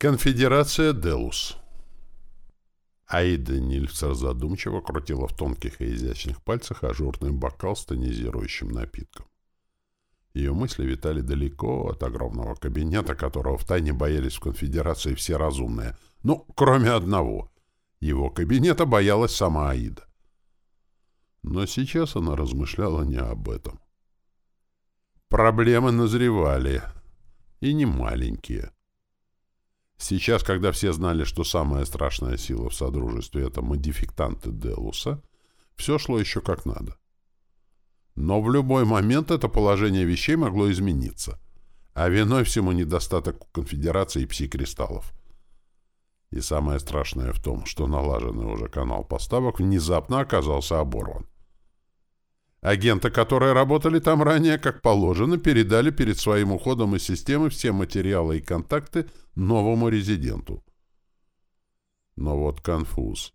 Конфедерация Делус. Аида Нильцер задумчиво крутила в тонких и изящных пальцах ажурный бокал с тонизирующим напитком. Ее мысли витали далеко от огромного кабинета, которого втайне боялись в конфедерации все разумные. Ну, кроме одного. Его кабинета боялась сама Аида. Но сейчас она размышляла не об этом. Проблемы назревали. И не маленькие. Сейчас, когда все знали, что самая страшная сила в Содружестве — это модификтанты Делуса, все шло еще как надо. Но в любой момент это положение вещей могло измениться, а виной всему недостаток конфедерации пси-кристаллов. И самое страшное в том, что налаженный уже канал поставок внезапно оказался оборван. Агенты, которые работали там ранее, как положено, передали перед своим уходом из системы все материалы и контакты новому резиденту. Но вот конфуз.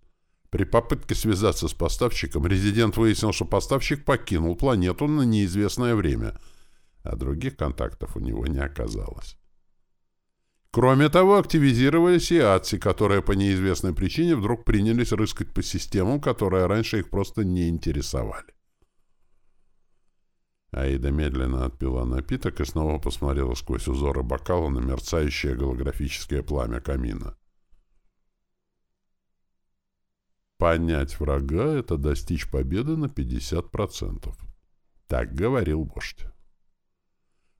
При попытке связаться с поставщиком, резидент выяснил, что поставщик покинул планету на неизвестное время, а других контактов у него не оказалось. Кроме того, активизировались и АЦИ, которые по неизвестной причине вдруг принялись рыскать по системам, которые раньше их просто не интересовали. Аида медленно отпила напиток и снова посмотрела сквозь узоры бокала на мерцающее голографическое пламя камина. Понять врага — это достичь победы на 50%. Так говорил вождь.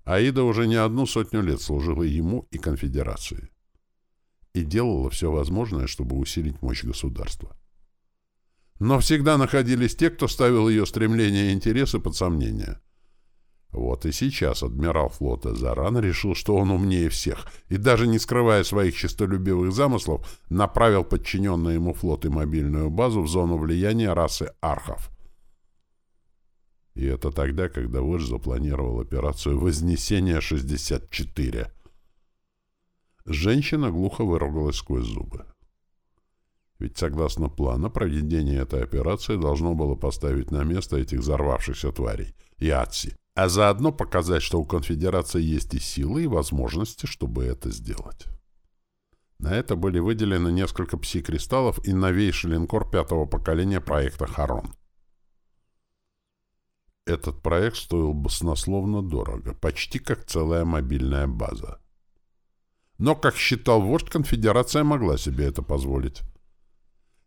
Аида уже не одну сотню лет служила ему и конфедерации. И делала все возможное, чтобы усилить мощь государства. Но всегда находились те, кто ставил ее стремления и интересы под сомнение — вот и сейчас адмирал флота Заран решил, что он умнее всех, и даже не скрывая своих честолюбивых замыслов, направил подчиненный ему флот и мобильную базу в зону влияния расы архов. И это тогда, когда вождь запланировал операцию «Вознесение-64». Женщина глухо выругалась сквозь зубы. Ведь согласно плану, проведение этой операции должно было поставить на место этих взорвавшихся тварей — Ятси а заодно показать, что у конфедерации есть и силы, и возможности, чтобы это сделать. На это были выделены несколько пси-кристаллов и новейший линкор пятого поколения проекта «Харон». Этот проект стоил баснословно дорого, почти как целая мобильная база. Но, как считал вождь, конфедерация могла себе это позволить.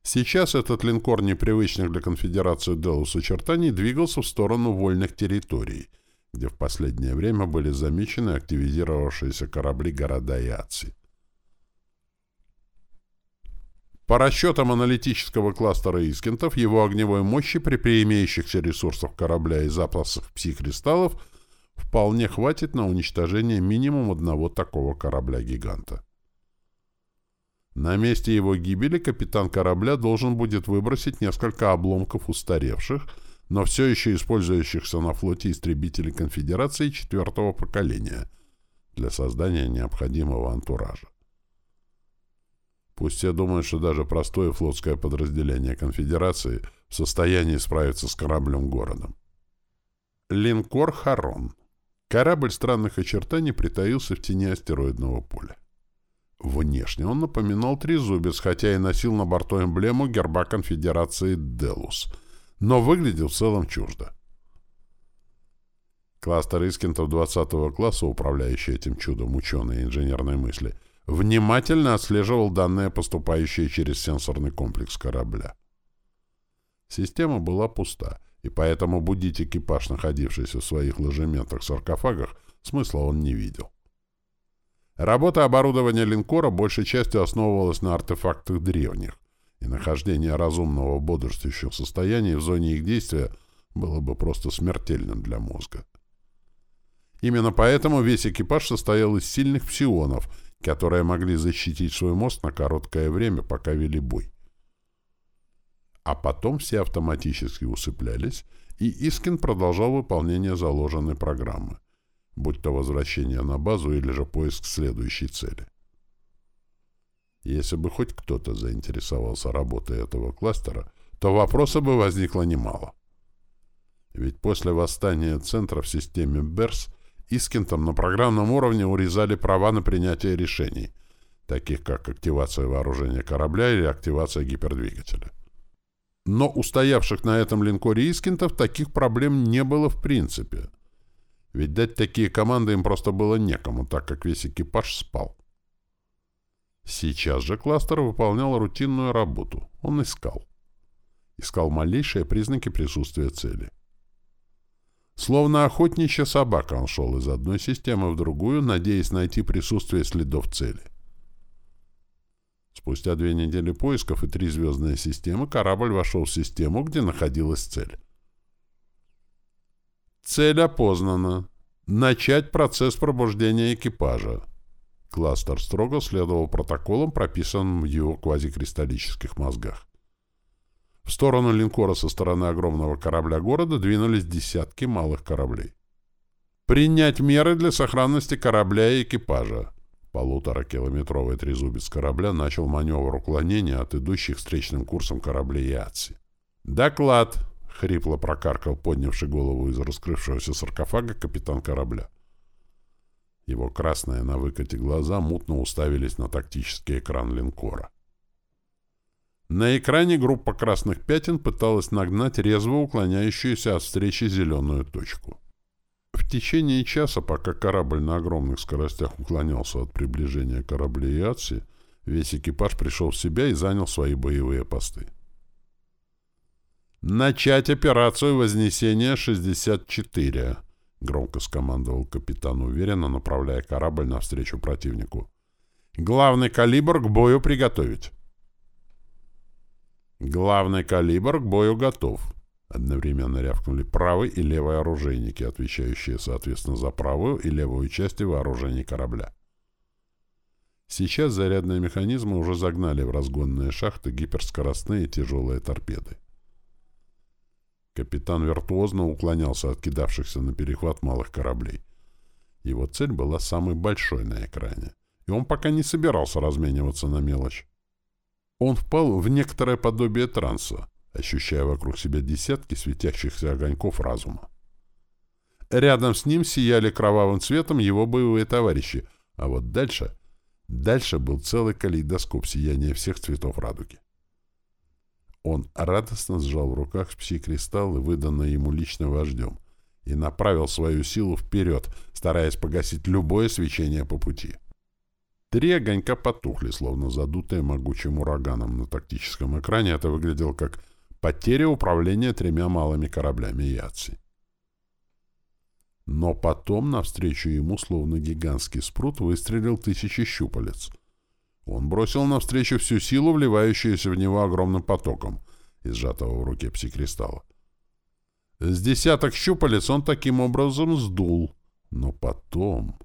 Сейчас этот линкор непривычных для конфедерации Делус очертаний двигался в сторону вольных территорий, где в последнее время были замечены активизировавшиеся корабли города и Аци. По расчетам аналитического кластера Искентов, его огневой мощи при преимеющихся ресурсах корабля и запасах пси-кристаллов вполне хватит на уничтожение минимум одного такого корабля-гиганта. На месте его гибели капитан корабля должен будет выбросить несколько обломков устаревших, но все еще использующихся на флоте истребителей конфедерации четвертого поколения для создания необходимого антуража. Пусть все думают, что даже простое флотское подразделение конфедерации в состоянии справиться с кораблем-городом. Линкор «Харон». Корабль странных очертаний притаился в тени астероидного поля. Внешне он напоминал трезубец, хотя и носил на борту эмблему герба конфедерации «Делус», но выглядел в целом чуждо. Кластер Искентов 20 класса, управляющий этим чудом ученые инженерной мысли, внимательно отслеживал данные, поступающие через сенсорный комплекс корабля. Система была пуста, и поэтому будить экипаж, находившийся в своих ложементах-саркофагах, смысла он не видел. Работа оборудования линкора большей частью основывалась на артефактах древних, и нахождение разумного в бодрствующем состоянии в зоне их действия было бы просто смертельным для мозга. Именно поэтому весь экипаж состоял из сильных псионов, которые могли защитить свой мост на короткое время, пока вели бой. А потом все автоматически усыплялись, и Искин продолжал выполнение заложенной программы будь то возвращение на базу или же поиск следующей цели. Если бы хоть кто-то заинтересовался работой этого кластера, то вопросов бы возникло немало. Ведь после восстания центра в системе БЕРС Искентам на программном уровне урезали права на принятие решений, таких как активация вооружения корабля или активация гипердвигателя. Но у стоявших на этом линкоре Искинтов таких проблем не было в принципе. Ведь дать такие команды им просто было некому, так как весь экипаж спал. Сейчас же кластер выполнял рутинную работу. Он искал. Искал малейшие признаки присутствия цели. Словно охотничья собака он шел из одной системы в другую, надеясь найти присутствие следов цели. Спустя две недели поисков и три звездные системы корабль вошел в систему, где находилась цель. Цель опознана. Начать процесс пробуждения экипажа. Кластер строго следовал протоколам, прописанным в его квазикристаллических мозгах. В сторону линкора со стороны огромного корабля города двинулись десятки малых кораблей. Принять меры для сохранности корабля и экипажа. Полуторакилометровый трезубец корабля начал маневр уклонения от идущих встречным курсом кораблей Яци. «Доклад!» — хрипло прокаркал поднявший голову из раскрывшегося саркофага капитан корабля. Его красные на выкате глаза мутно уставились на тактический экран линкора. На экране группа красных пятен пыталась нагнать резво уклоняющуюся от встречи зеленую точку. В течение часа, пока корабль на огромных скоростях уклонялся от приближения кораблей Иатси, весь экипаж пришел в себя и занял свои боевые посты. «Начать операцию Вознесения 64», — громко скомандовал капитан уверенно, направляя корабль навстречу противнику. «Главный калибр к бою приготовить». «Главный калибр к бою готов», — одновременно рявкнули правый и левый оружейники, отвечающие, соответственно, за правую и левую части вооружений корабля. Сейчас зарядные механизмы уже загнали в разгонные шахты гиперскоростные тяжелые торпеды. Капитан виртуозно уклонялся от кидавшихся на перехват малых кораблей. Его цель была самой большой на экране, и он пока не собирался размениваться на мелочь. Он впал в некоторое подобие транса, ощущая вокруг себя десятки светящихся огоньков разума. Рядом с ним сияли кровавым цветом его боевые товарищи, а вот дальше... Дальше был целый калейдоскоп сияния всех цветов радуги. Он радостно сжал в руках пси-кристаллы, выданные ему лично вождем, и направил свою силу вперед, стараясь погасить любое свечение по пути. Три огонька потухли, словно задутые могучим ураганом на тактическом экране. Это выглядело как потеря управления тремя малыми кораблями Яци. Но потом навстречу ему, словно гигантский спрут, выстрелил тысячи щупалец — он бросил навстречу всю силу, вливающуюся в него огромным потоком из сжатого в руке псикристалла. С десяток щупалец он таким образом сдул. Но потом...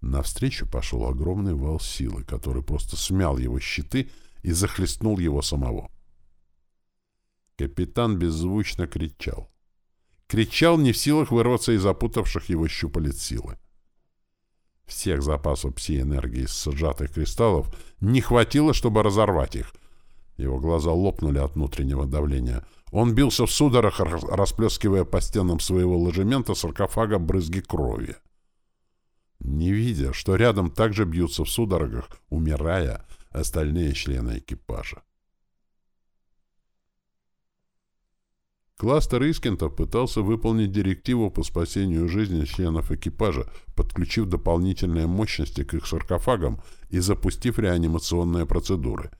Навстречу пошел огромный вал силы, который просто смял его щиты и захлестнул его самого. Капитан беззвучно кричал. Кричал не в силах вырваться из запутавших его щупалец силы. Всех запасов пси-энергии из сжатых кристаллов не хватило, чтобы разорвать их. Его глаза лопнули от внутреннего давления. Он бился в судорах, расплескивая по стенам своего ложемента саркофага брызги крови. Не видя, что рядом также бьются в судорогах, умирая, остальные члены экипажа. Кластер Искентов пытался выполнить директиву по спасению жизни членов экипажа, подключив дополнительные мощности к их саркофагам и запустив реанимационные процедуры,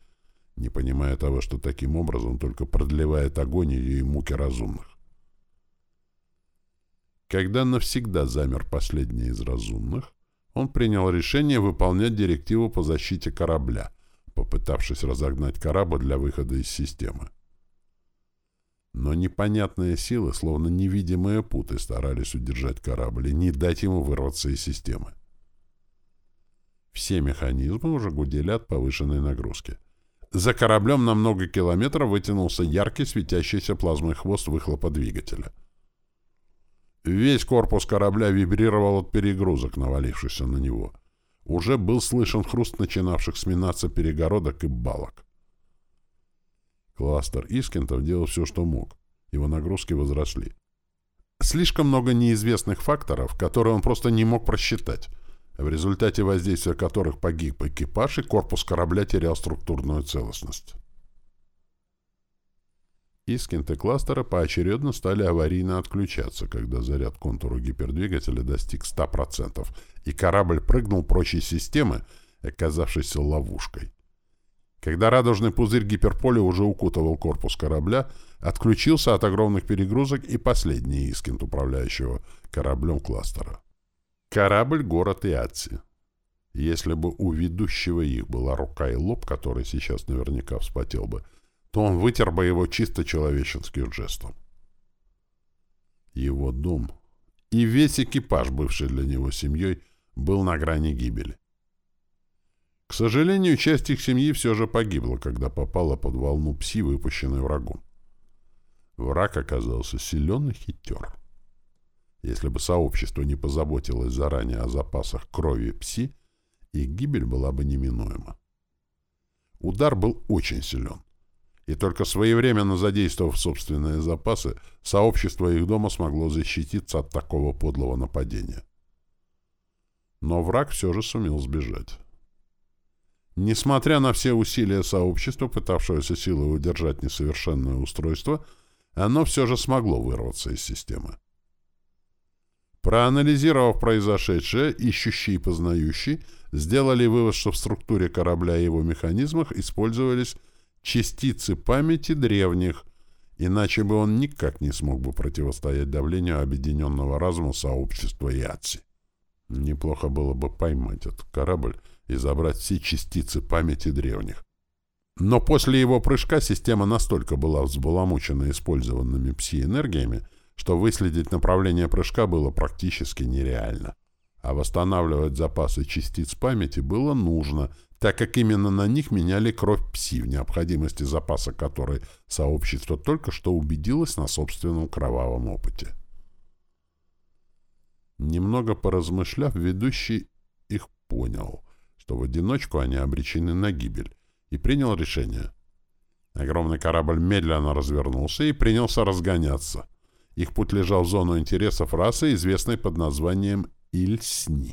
не понимая того, что таким образом только продлевает агонию и муки разумных. Когда навсегда замер последний из разумных, он принял решение выполнять директиву по защите корабля, попытавшись разогнать корабль для выхода из системы. Непонятные силы, словно невидимые путы, старались удержать корабль и не дать ему вырваться из системы. Все механизмы уже гудели от повышенной нагрузки. За кораблем на много километров вытянулся яркий светящийся плазмой хвост выхлопа двигателя. Весь корпус корабля вибрировал от перегрузок, навалившихся на него. Уже был слышен хруст начинавших сминаться перегородок и балок. Кластер Искентов делал все, что мог. Его нагрузки возросли. Слишком много неизвестных факторов, которые он просто не мог просчитать. в результате воздействия которых погиб экипаж и корпус корабля терял структурную целостность. Искинты кластера поочередно стали аварийно отключаться, когда заряд контуру гипердвигателя достиг 100%, и корабль прыгнул прочь из системы, оказавшейся ловушкой. Когда радужный пузырь гиперполя уже укутывал корпус корабля, отключился от огромных перегрузок и последний Искинт управляющего кораблем кластера. Корабль «Город Иатси». Если бы у ведущего их была рука и лоб, который сейчас наверняка вспотел бы, то он вытер бы его чисто человеческим жестом. Его дом и весь экипаж, бывший для него семьей, был на грани гибели. К сожалению, часть их семьи все же погибла, когда попала под волну пси, выпущенной врагом. Враг оказался силен и хитер. Если бы сообщество не позаботилось заранее о запасах крови пси, их гибель была бы неминуема. Удар был очень силен и только своевременно задействовав собственные запасы, сообщество их дома смогло защититься от такого подлого нападения. Но враг все же сумел сбежать. Несмотря на все усилия сообщества, пытавшегося силой удержать несовершенное устройство, оно все же смогло вырваться из системы. Проанализировав произошедшее, ищущие и познающие сделали вывод, что в структуре корабля и его механизмах использовались частицы памяти древних, иначе бы он никак не смог бы противостоять давлению объединенного разума сообщества Яци. Неплохо было бы поймать этот корабль и забрать все частицы памяти древних. Но после его прыжка система настолько была взбаламучена использованными пси-энергиями, что выследить направление прыжка было практически нереально. А восстанавливать запасы частиц памяти было нужно, так как именно на них меняли кровь пси, в необходимости запаса которой сообщество только что убедилось на собственном кровавом опыте. Немного поразмышляв, ведущий их понял, что в одиночку они обречены на гибель, и принял решение. Огромный корабль медленно развернулся и принялся разгоняться. Их путь лежал в зону интересов расы, известной под названием Ильсни.